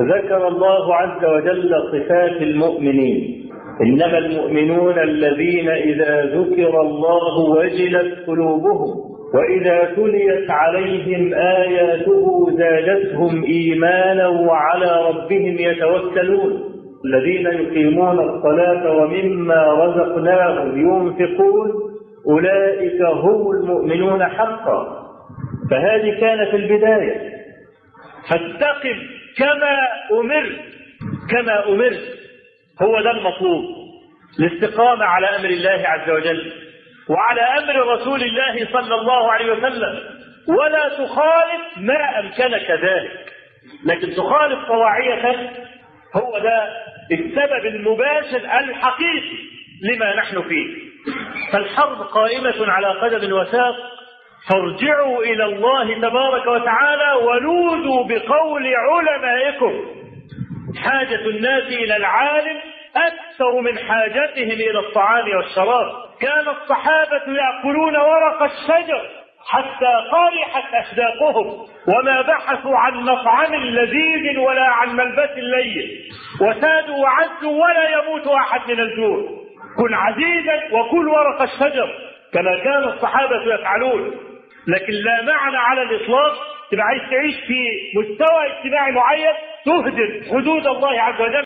ذكر الله عز وجل صفات المؤمنين. إنما المؤمنون الذين إذا ذكر الله وجلت قلوبهم وإذا تليت عليهم آياته زادتهم إيمانا وعلى ربهم يتوكلون. الذين يقيمون الصلاة ومما رزقناهم ينفقون أولئك هم المؤمنون حقا. فهذه كانت البداية. فاستقم كما أمر كما أمر. هو ده المطلوب. الاستقامة على أمر الله عز وجل وعلى أمر رسول الله صلى الله عليه وسلم. ولا تخالف ما أمكنك ذلك. لكن تخالف طواعية هو ده السبب المباشر الحقيقي لما نحن فيه. فالحرب قائمة على قدم وساق فارجعوا إلى الله تبارك وتعالى ولوذوا بقول علمائكم. حاجة الناس إلى العالم أكثر من حاجتهم إلى الطعام والشراب. كان الصحابة يأكلون ورق الشجر حتى قرحت أشداقهم وما بحثوا عن مطعم لذيذ ولا عن ملبس لين وسادوا وعزوا ولا يموت أحد من الجوع. كن عزيزا وكل ورق الشجر. كما كان الصحابة يفعلون. لكن لا معنى على الإطلاق. تبقى عايز تعيش في مستوى اجتماعي معين تهدر حدود الله عز وجل.